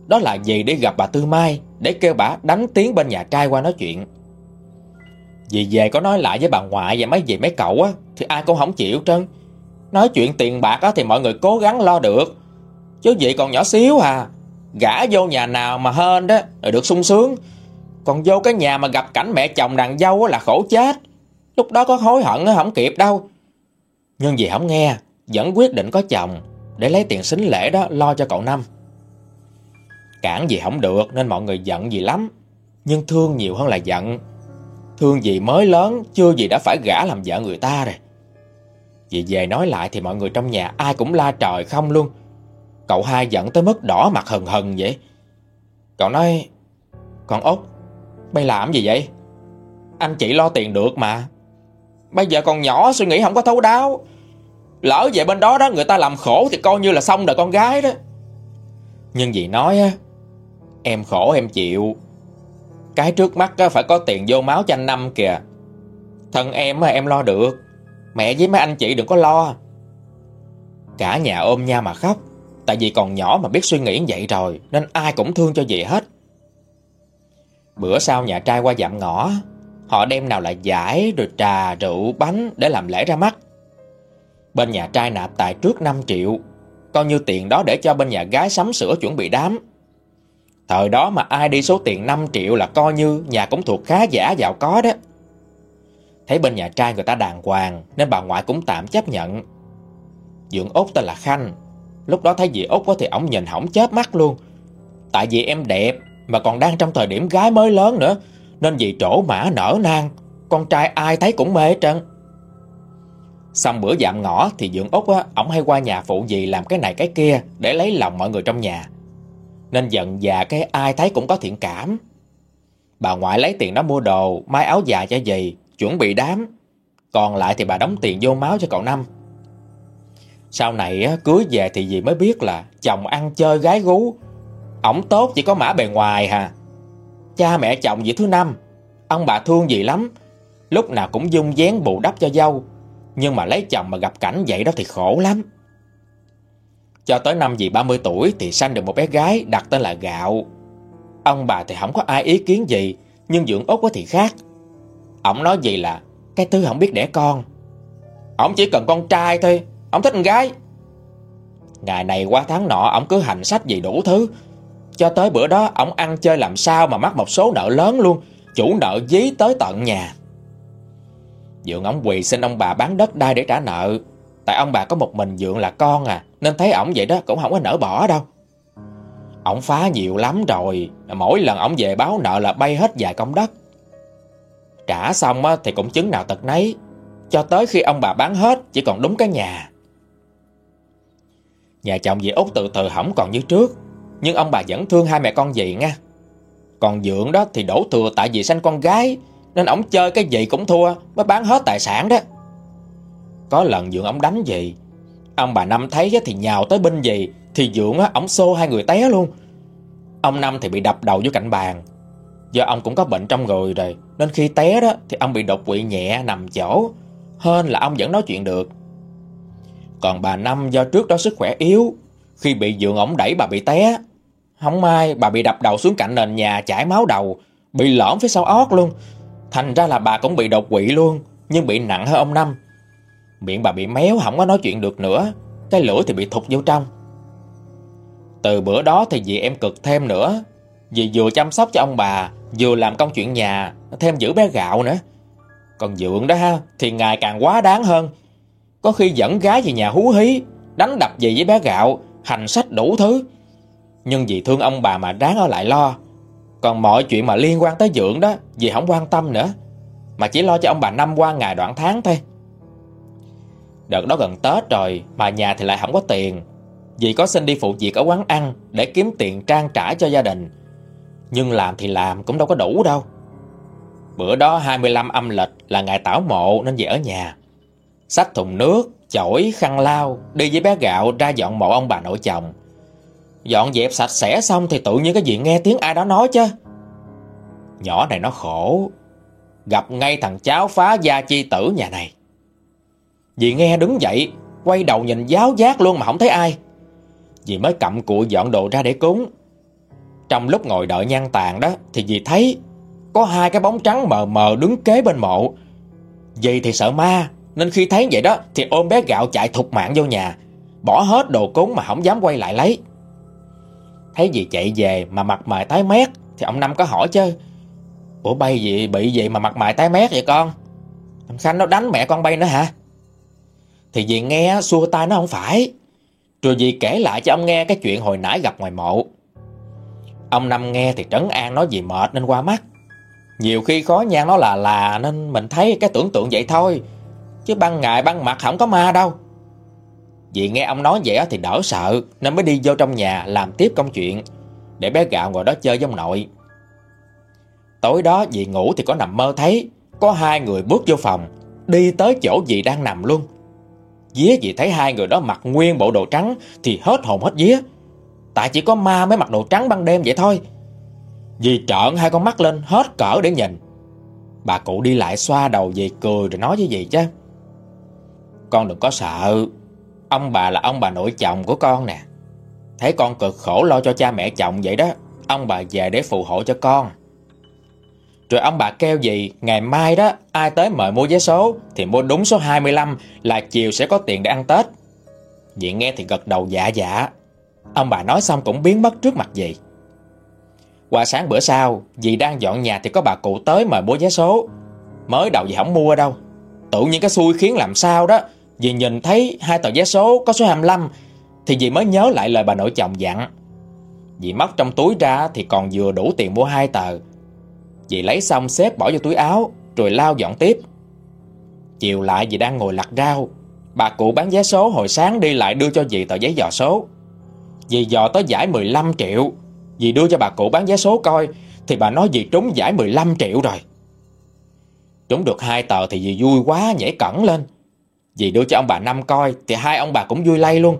Đó là gì để gặp bà Tư Mai Để kêu bà đánh tiếng bên nhà trai qua nói chuyện. Dì về có nói lại với bà ngoại và mấy dì mấy cậu á, Thì ai cũng không chịu trơn. Nói chuyện tiền bạc á thì mọi người cố gắng lo được. Chứ dì còn nhỏ xíu à Gã vô nhà nào mà hên đó, Rồi được sung sướng. Còn vô cái nhà mà gặp cảnh mẹ chồng đàn dâu là khổ chết. Lúc đó có hối hận không kịp đâu. Nhưng dì không nghe, Vẫn quyết định có chồng Để lấy tiền xính lễ đó lo cho cậu Năm. Cản gì không được Nên mọi người giận gì lắm. Nhưng thương nhiều hơn là giận. Thương gì mới lớn, Chưa gì đã phải gả làm vợ người ta rồi. Vì về nói lại thì mọi người trong nhà Ai cũng la trời không luôn. Cậu hai giận tới mức đỏ mặt hừng hừng vậy. Cậu nói, Con út Bây làm gì vậy? Anh chị lo tiền được mà. Bây giờ còn nhỏ suy nghĩ không có thấu đáo. Lỡ về bên đó đó người ta làm khổ Thì coi như là xong đời con gái đó. Nhưng dì nói á, Em khổ, em chịu. Cái trước mắt phải có tiền vô máu cho anh Năm kìa. Thân em em lo được. Mẹ với mấy anh chị đừng có lo. Cả nhà ôm nhau mà khóc. Tại vì còn nhỏ mà biết suy nghĩ vậy rồi Nên ai cũng thương cho dì hết. Bữa sau nhà trai qua dạm ngõ Họ đem nào là giải rồi trà, rượu, bánh để làm lễ ra mắt. Bên nhà trai nạp tài trước 5 triệu, coi như tiền đó để cho bên nhà gái sắm sửa chuẩn bị đám. Thời đó mà ai đi số tiền 5 triệu là coi như nhà cũng thuộc khá giả giàu có đó. Thấy bên nhà trai người ta đàng hoàng, nên bà ngoại cũng tạm chấp nhận. dưỡng út tên là Khanh. Lúc đó thấy dì út thì ổng nhìn hỏng chớp mắt luôn. Tại vì em đẹp, mà còn đang trong thời điểm gái mới lớn nữa, nên vì trổ mã nở nang Con trai ai thấy cũng mê trơn Xong bữa dạm ngõ Thì dưỡng út á, Ổng hay qua nhà phụ dì làm cái này cái kia Để lấy lòng mọi người trong nhà nên giận già cái ai thấy cũng có thiện cảm. Bà ngoại lấy tiền đó mua đồ Mai áo dài cho dì, Chuẩn bị đám. Còn lại thì bà đóng tiền vô máu cho cậu Năm. Sau này cưới về thì dì mới biết là Chồng ăn chơi gái gú. Ổng tốt chỉ có mã bề ngoài hà. Cha mẹ chồng dì thứ năm, Ông bà thương dì lắm. Lúc nào cũng dung dáng bù đắp cho dâu. Nhưng mà lấy chồng mà gặp cảnh vậy đó thì khổ lắm. Cho tới năm dì 30 tuổi Thì sanh được một bé gái đặt tên là Gạo. Ông bà thì không có ai ý kiến gì, Nhưng dưỡng út thì khác. Ông nói gì là, Cái thứ không biết đẻ con. Ông chỉ cần con trai thôi, Ông thích con gái. Ngày này qua tháng nọ, Ông cứ hành sách gì đủ thứ. Cho tới bữa đó, ông ăn chơi làm sao mà mắc một số nợ lớn luôn, Chủ nợ dí tới tận nhà. Dượng ông quỳ xin ông bà bán đất đai để trả nợ. Tại ông bà có một mình Dượng là con à. Nên thấy ổng vậy đó, cũng không có nỡ bỏ đâu. Ổng phá nhiều lắm rồi, Mỗi lần ổng về báo nợ là bay hết vài công đất. Trả xong thì cũng chứng nào tật nấy, Cho tới khi ông bà bán hết, Chỉ còn đúng cái nhà. Nhà chồng dì Út từ từ hỏng còn như trước, Nhưng ông bà vẫn thương hai mẹ con dì nha. Còn Dượng đó thì đổ thừa tại vì sanh con gái, Nên ổng chơi cái gì cũng thua, Mới bán hết tài sản đó. Có lần Dượng ổng đánh dì Ông bà Năm thấy thì nhào tới bên dì, Thì Dượng ổng xô hai người té luôn. Ông Năm thì bị đập đầu vô cạnh bàn. Do ông cũng có bệnh trong người rồi, Nên khi té đó thì ông bị đột quỵ nhẹ nằm chỗ Hơn là ông vẫn nói chuyện được. Còn bà Năm do trước đó sức khỏe yếu, Khi bị dượng ổng đẩy bà bị té, Không may bà bị đập đầu xuống cạnh nền nhà chảy máu đầu, Bị lõm phía sau ót luôn. Thành ra là bà cũng bị đột quỵ luôn, Nhưng bị nặng hơn ông Năm. Miệng bà bị méo không có nói chuyện được nữa, Cái lưỡi thì bị thụt vô trong. Từ bữa đó thì dì em cực thêm nữa, Dì vừa chăm sóc cho ông bà, Vừa làm công chuyện nhà, Thêm giữ bé gạo nữa. Còn Dượng đó ha, Thì ngày càng quá đáng hơn. Có khi dẫn gái về nhà hú hí, Đánh đập dì với bé gạo, Hành sách đủ thứ. Nhưng vì thương ông bà mà đáng ở lại lo. Còn mọi chuyện mà liên quan tới Dượng đó, Dì không quan tâm nữa. Mà chỉ lo cho ông bà năm qua ngày đoạn tháng thôi. Đợt đó gần Tết rồi Mà nhà thì lại không có tiền. Dì có xin đi phụ việc ở quán ăn Để kiếm tiền trang trải cho gia đình. Nhưng làm thì làm cũng đâu có đủ đâu. Bữa đó 25 âm lịch là ngày tảo mộ nên về ở nhà. Xách thùng nước, chổi, khăn lau Đi với bé gạo ra dọn mộ ông bà nội chồng. Dọn dẹp sạch sẽ xong thì tự nhiên cái gì nghe tiếng ai đó nói chứ. Nhỏ này nó khổ. Gặp ngay thằng cháu phá gia chi tử nhà này. Dì nghe đứng dậy, Quay đầu nhìn giáo giác luôn mà không thấy ai. Dì mới cặm cụi dọn đồ ra để cúng. Trong lúc ngồi đợi nhan tàn đó, Thì dì thấy Có hai cái bóng trắng mờ mờ đứng kế bên mộ. Dì thì sợ ma, Nên khi thấy vậy đó, Thì ôm bé gạo chạy thục mạng vô nhà, Bỏ hết đồ cúng mà không dám quay lại lấy. Thấy dì chạy về Mà mặt mày tái mét, Thì ông Năm có hỏi chứ, Ủa bay gì, bị gì mà mặt mày tái mét vậy con? Thằng Khanh nó đánh mẹ con bay nữa hả? Thì dì nghe xua tay nó không phải. Rồi dì kể lại cho ông nghe Cái chuyện hồi nãy gặp ngoài mộ. Ông Năm nghe thì trấn an nói gì mệt nên qua mắt. Nhiều khi khó nhang nó là là Nên mình thấy cái tưởng tượng vậy thôi. Chứ ban ngày ban mặt không có ma đâu. Dì nghe ông nói vậy thì đỡ sợ, Nên mới đi vô trong nhà làm tiếp công chuyện, Để bé gạo ngồi đó chơi với ông nội. Tối đó dì ngủ thì có nằm mơ thấy, Có hai người bước vô phòng, Đi tới chỗ dì đang nằm luôn. Día vì thấy hai người đó mặc nguyên bộ đồ trắng Thì hết hồn hết vía. Tại chỉ có ma mới mặc đồ trắng ban đêm vậy thôi. Dì trợn hai con mắt lên hết cỡ để nhìn. Bà cụ đi lại xoa đầu dì cười rồi nói với dì chứ. Con đừng có sợ. Ông bà là ông bà nội chồng của con nè. Thấy con cực khổ lo cho cha mẹ chồng vậy đó, Ông bà về để phù hộ cho con. Rồi ông bà kêu gì, Ngày mai đó, ai tới mời mua vé số, Thì mua đúng số 25 Là chiều sẽ có tiền để ăn Tết. Dì nghe thì gật đầu dạ dạ. Ông bà nói xong cũng biến mất trước mặt dì Qua sáng bữa sau Dì đang dọn nhà thì có bà cụ tới mời mua vé số. Mới đầu dì không mua đâu. Tự nhiên cái xui khiến làm sao đó Dì nhìn thấy hai tờ vé số có số 25 Thì dì mới nhớ lại lời bà nội chồng dặn. Dì móc trong túi ra thì còn vừa đủ tiền mua hai tờ. Dì lấy xong xếp bỏ vô túi áo, Rồi lao dọn tiếp. Chiều lại dì đang ngồi lặt rau. Bà cụ bán vé số hồi sáng đi lại đưa cho dì tờ giấy dò số. Dì dò tới giải 15 triệu. Dì đưa cho bà cụ bán vé số coi, Thì bà nói dì trúng giải 15 triệu rồi. Trúng được hai tờ thì dì vui quá, nhảy cẩn lên. Dì đưa cho ông bà Năm coi, Thì hai ông bà cũng vui lây luôn.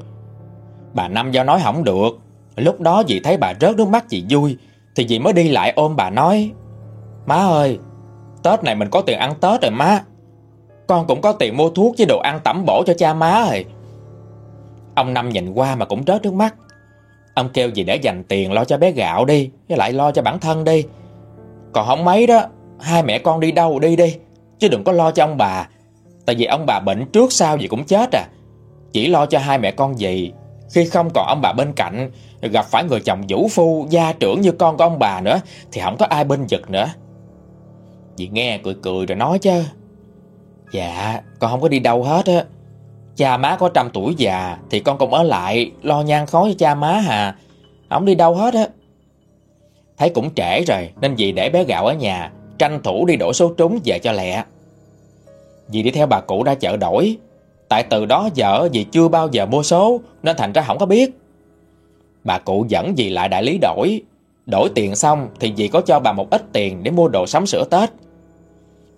Bà Năm do nói không được. Lúc đó dì thấy bà rớt nước mắt dì vui, Thì dì mới đi lại ôm bà nói Má ơi, Tết này mình có tiền ăn Tết rồi má. Con cũng có tiền mua thuốc với đồ ăn tẩm bổ cho cha má rồi. Ông Năm nhìn qua mà cũng rớt nước mắt. Ông kêu gì để dành tiền lo cho bé gạo đi, Với lại lo cho bản thân đi. Còn không mấy đó, Hai mẹ con đi đâu đi đi, Chứ đừng có lo cho ông bà. Tại vì ông bà bệnh trước sau gì cũng chết à. Chỉ lo cho hai mẹ con gì, Khi không còn ông bà bên cạnh, Gặp phải người chồng vũ phu, Gia trưởng như con của ông bà nữa, Thì không có ai bên giật nữa. Dì nghe cười cười rồi nói chứ. Dạ con không có đi đâu hết á. Cha má có trăm tuổi già Thì con cũng ở lại, Lo nhan khói cho cha má hà. Không đi đâu hết á. Thấy cũng trễ rồi, Nên dì để bé gạo ở nhà, Tranh thủ đi đổ số trúng về cho lẹ. Dì đi theo bà cụ ra chợ đổi. Tại từ đó vợ dì chưa bao giờ mua số, Nên thành ra không có biết. Bà cụ dẫn dì lại đại lý đổi. Đổi tiền xong thì dì có cho bà một ít tiền Để mua đồ sắm sửa Tết.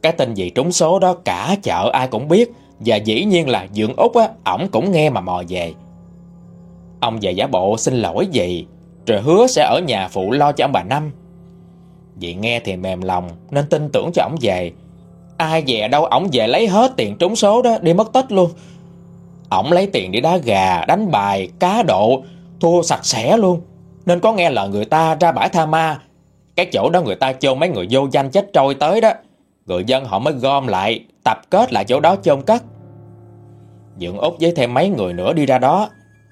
Cái tin gì trúng số đó cả chợ ai cũng biết Và dĩ nhiên là Dượng Út á Ổng cũng nghe mà mò về. Ông về giả bộ xin lỗi gì Rồi hứa sẽ ở nhà phụ lo cho ông bà Năm. Vì nghe thì mềm lòng Nên tin tưởng cho ổng về. Ai về đâu ổng về lấy hết tiền trúng số đó Đi mất tích luôn. Ổng lấy tiền đi đá gà, đánh bài, cá độ Thua sạch sẽ luôn. Nên có nghe lời người ta ra bãi tha ma. Cái chỗ đó người ta chôn mấy người vô danh chết trôi tới đó. Người dân họ mới gom lại, Tập kết lại chỗ đó chôn cất. Dưỡng Úc với thêm mấy người nữa đi ra đó,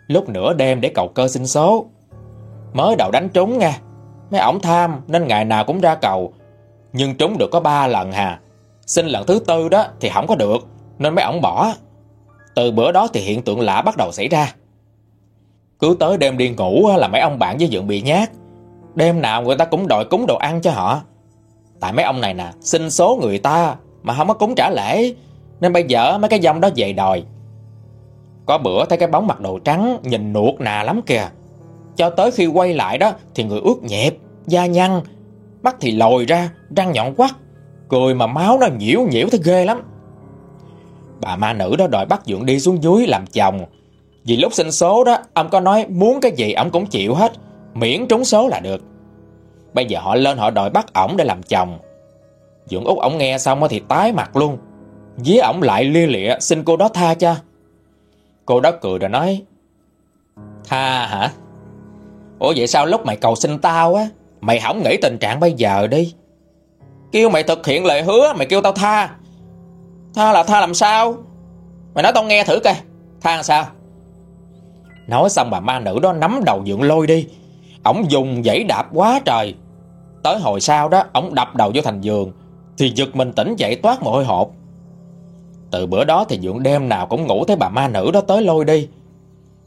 Lúc nửa đêm để cầu cơ sinh số. Mới đầu đánh trúng nha, Mấy ổng tham nên ngày nào cũng ra cầu. Nhưng trúng được có ba lần hà. Xin lần thứ tư đó thì không có được, Nên mấy ổng bỏ. Từ bữa đó thì hiện tượng lạ bắt đầu xảy ra. Cứ tới đêm đi ngủ là mấy ông bạn với dượng bị nhát. Đêm nào người ta cũng đòi cúng đồ ăn cho họ. Tại mấy ông này nè Xin số người ta Mà không có cúng trả lễ. Nên bây giờ mấy cái dòng đó về đòi. Có bữa thấy cái bóng mặt đồ trắng Nhìn nuột nà lắm kìa. Cho tới khi quay lại đó Thì người ướt nhẹp, da nhăn. Mắt thì lồi ra, răng nhọn quắt Cười mà máu nó nhiễu nhiễu thấy ghê lắm. Bà ma nữ đó đòi bắt Dượng đi xuống dưới làm chồng. Vì lúc sinh số đó Ông có nói muốn cái gì ông cũng chịu hết. Miễn trúng số là được. Bây giờ họ lên họ đòi bắt ổng để làm chồng. Dượng út ổng nghe xong thì tái mặt luôn. Dí ổng lại lia lịa, xin cô đó tha cho Cô đó cười rồi nói, Tha hả? Ủa vậy sao lúc mày cầu xin tao á, Mày không nghĩ tình trạng bây giờ đi. Kêu mày thực hiện lời hứa, Mày kêu tao tha. Tha là tha làm sao? Mày nói tao nghe thử coi, Tha làm sao? Nói xong bà ma nữ đó nắm đầu dượng lôi đi. Ổng dùng dãy đạp quá trời. Tới hồi sau đó, Ổng đập đầu vô thành giường, Thì giật mình tỉnh dậy toát mồ hôi hột. Từ bữa đó thì dượng đêm nào cũng ngủ thấy bà ma nữ đó tới lôi đi.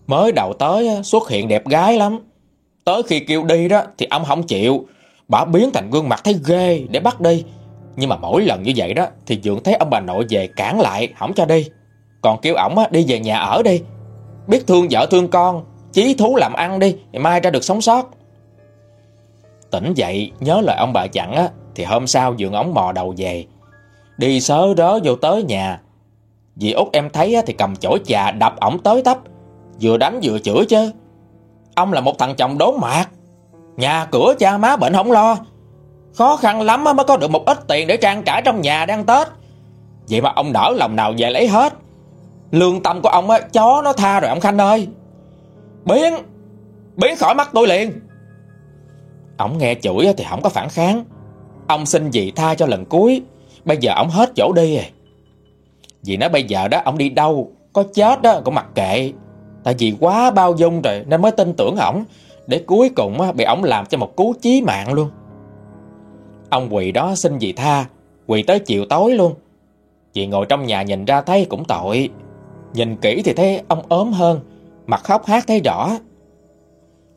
Mới đầu tới xuất hiện đẹp gái lắm. Tới khi kêu đi đó Thì ông không chịu. Bà biến thành gương mặt thấy ghê để bắt đi. Nhưng mà mỗi lần như vậy đó Thì Dượng thấy ông bà nội về cản lại, Không cho đi. Còn kêu ổng đi về nhà ở đi. Biết thương vợ thương con. Chí thú làm ăn đi Mai ra được sống sót. Tỉnh dậy, nhớ lời ông bà chẳng á, Thì hôm sau dường ống mò đầu về. Đi sớ đó vô tới nhà. Dì út em thấy á, thì cầm chổi chà đập ổng tới tấp. Vừa đánh vừa chửi chứ. Ông là một thằng chồng đốn mạc. Nhà cửa cha má bệnh không lo. Khó khăn lắm mới có được một ít tiền Để trang trải trong nhà đang Tết. Vậy mà ông nở lòng nào về lấy hết. Lương tâm của ông á, Chó nó tha rồi ông Khanh ơi. Biến. Biến khỏi mắt tôi liền. Ông nghe chửi thì không có phản kháng. Ông xin dì tha cho lần cuối. Bây giờ ông hết chỗ đi rồi. Dì nói bây giờ đó, ông đi đâu, Có chết đó, cũng mặc kệ. Tại vì quá bao dung rồi, Nên mới tin tưởng ổng. Để cuối cùng bị ổng làm cho một cú chí mạng luôn. Ông quỳ đó xin dì tha. Quỳ tới chiều tối luôn. Dì ngồi trong nhà nhìn ra thấy cũng tội. Nhìn kỹ thì thấy ông ốm hơn. Mặt khóc hát thấy rõ.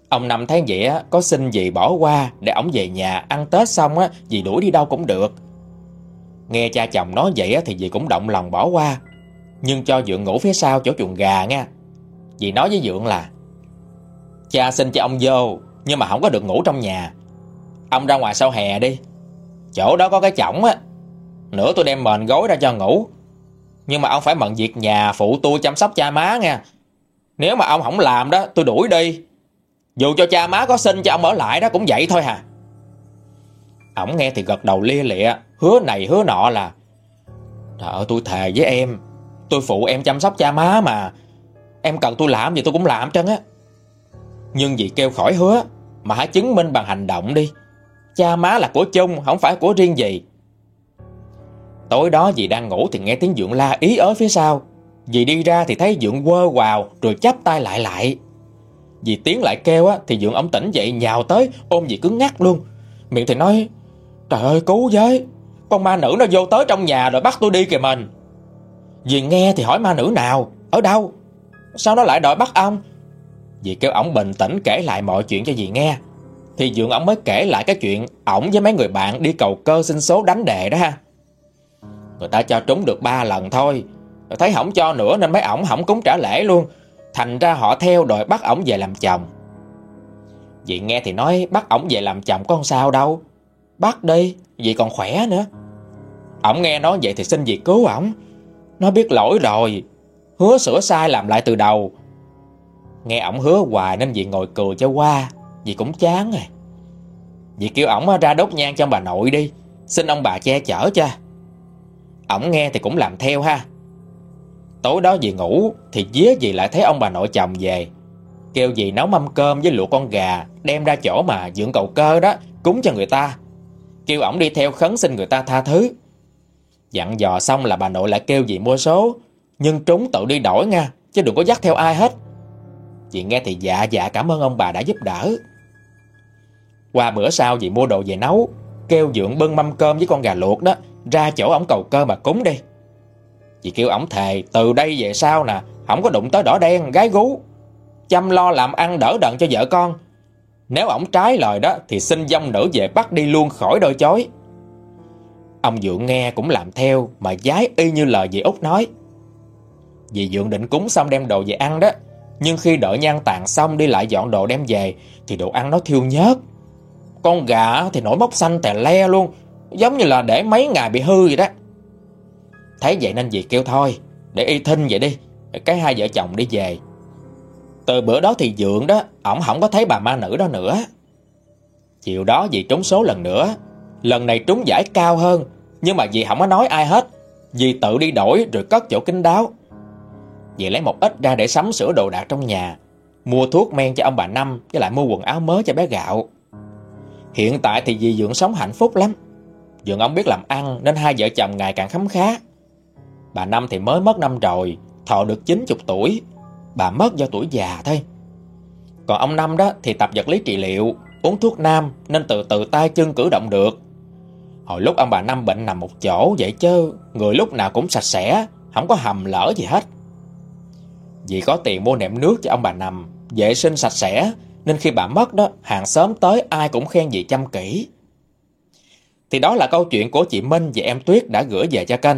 Ông Năm thấy vậy có xin dì bỏ qua Để ổng về nhà ăn Tết xong á, Dì đuổi đi đâu cũng được. Nghe cha chồng nói vậy thì dì cũng động lòng bỏ qua. Nhưng cho Dượng ngủ phía sau chỗ chuồng gà nha. Dì nói với Dượng là, Cha xin cho ông vô, Nhưng mà không có được ngủ trong nhà. Ông ra ngoài sau hè đi. Chỗ đó có cái chổng á. Nữa tôi đem mền gối ra cho ngủ. Nhưng mà ông phải mận việc nhà phụ tôi chăm sóc cha má nha. Nếu mà ông không làm đó, tôi đuổi đi. Dù cho cha má có xin cho ông ở lại đó cũng vậy thôi hà. Ông nghe thì gật đầu lia lịa, Hứa này hứa nọ là, Trời ơi, tôi thề với em, Tôi phụ em chăm sóc cha má mà, Em cần tôi làm gì tôi cũng làm trơn á. Nhưng vì kêu khỏi hứa Mà hãy chứng minh bằng hành động đi. Cha má là của chung, Không phải của riêng gì. Tối đó dì đang ngủ thì nghe tiếng Dượng la ý ới phía sau. Dì đi ra thì thấy Dượng quơ quào, Rồi chắp tay lại lại. Dì tiến lại kêu á, Thì Dượng ổng tỉnh dậy nhào tới, Ôm dì cứng ngắt luôn. Miệng thì nói, Trời ơi, cứu với, Con ma nữ nó vô tới trong nhà rồi bắt tôi đi kìa mình. Dì nghe thì hỏi ma nữ nào, Ở đâu? Sao nó lại đòi bắt ông? Dì kêu ổng bình tĩnh kể lại mọi chuyện cho dì nghe. Thì Dượng ổng mới kể lại cái chuyện Ổng với mấy người bạn đi cầu cơ xin số đánh đề đó ha. Người ta cho trúng được ba lần thôi thấy hỏng cho nữa nên mấy ổng hỏng cúng trả lễ luôn. Thành ra họ theo đòi bắt ổng về làm chồng. Dì nghe thì nói bắt ổng về làm chồng con sao đâu. Bắt đi, dì còn khỏe nữa. Ổng nghe nói vậy thì xin dì cứu ổng. Nó biết lỗi rồi Hứa sửa sai làm lại từ đầu. Nghe ổng hứa hoài nên dì ngồi cười cho qua Dì cũng chán rồi Dì kêu ổng ờ, ra đốt nhang cho bà nội đi Xin ông bà che chở cho. Ổng nghe thì cũng làm theo ha. Tối đó dì ngủ, Thì día dì lại thấy ông bà nội chồng về. Kêu dì nấu mâm cơm với lụa con gà, Đem ra chỗ mà dưỡng cầu cơ đó, Cúng cho người ta. Kêu ổng đi theo khấn xin người ta tha thứ. Dặn dò xong là bà nội lại kêu dì mua số. Nhưng trúng tự đi đổi nha, Chứ đừng có dắt theo ai hết. Dì nghe thì dạ dạ cảm ơn ông bà đã giúp đỡ. Qua bữa sau dì mua đồ về nấu, Kêu dưỡng bưng mâm cơm với con gà luộc đó, Ra chỗ ổng cầu cơ mà cúng đi. Chị kêu ổng thề, Từ đây về sau nè, Không có đụng tới đỏ đen, gái gú. Chăm lo làm ăn đỡ đận cho vợ con. Nếu ổng trái lời đó, Thì xin dông nữ về bắt đi luôn khỏi đôi chối. Ông Dượng nghe cũng làm theo, Mà giái y như lời dì Út nói. Dì Dượng định cúng xong đem đồ về ăn đó, Nhưng khi đợi nhang tàn xong Đi lại dọn đồ đem về, Thì đồ ăn nó thiêu nhớt. Con gà thì nổi mốc xanh tè le luôn, Giống như là để mấy ngày bị hư vậy đó. Thấy vậy nên dì kêu thôi, Để y thinh vậy đi, Cái hai vợ chồng đi về. Từ bữa đó thì dượng đó, Ổng không có thấy bà ma nữ đó nữa. Chiều đó dì trúng số lần nữa. Lần này trúng giải cao hơn, Nhưng mà dì không có nói ai hết. Dì tự đi đổi rồi cất chỗ kín đáo. Dì lấy một ít ra để sắm sửa đồ đạc trong nhà, Mua thuốc men cho ông bà Năm Với lại mua quần áo mới cho bé Gạo. Hiện tại thì dì Dượng sống hạnh phúc lắm. Dượng ông biết làm ăn Nên hai vợ chồng ngày càng khấm khá. Bà Năm thì mới mất năm rồi, Thọ được 90 tuổi. Bà mất do tuổi già thôi. Còn ông Năm đó thì tập vật lý trị liệu, Uống thuốc nam nên từ từ tay chân cử động được. Hồi lúc ông bà Năm bệnh nằm một chỗ vậy chứ Người lúc nào cũng sạch sẽ, Không có hầm lỡ gì hết. Vì có tiền mua nệm nước cho ông bà Năm, Vệ sinh sạch sẽ, Nên khi bà mất đó, Hàng xóm tới ai cũng khen dì chăm kỹ. Thì đó là câu chuyện của chị Minh và em Tuyết đã gửi về cho kênh.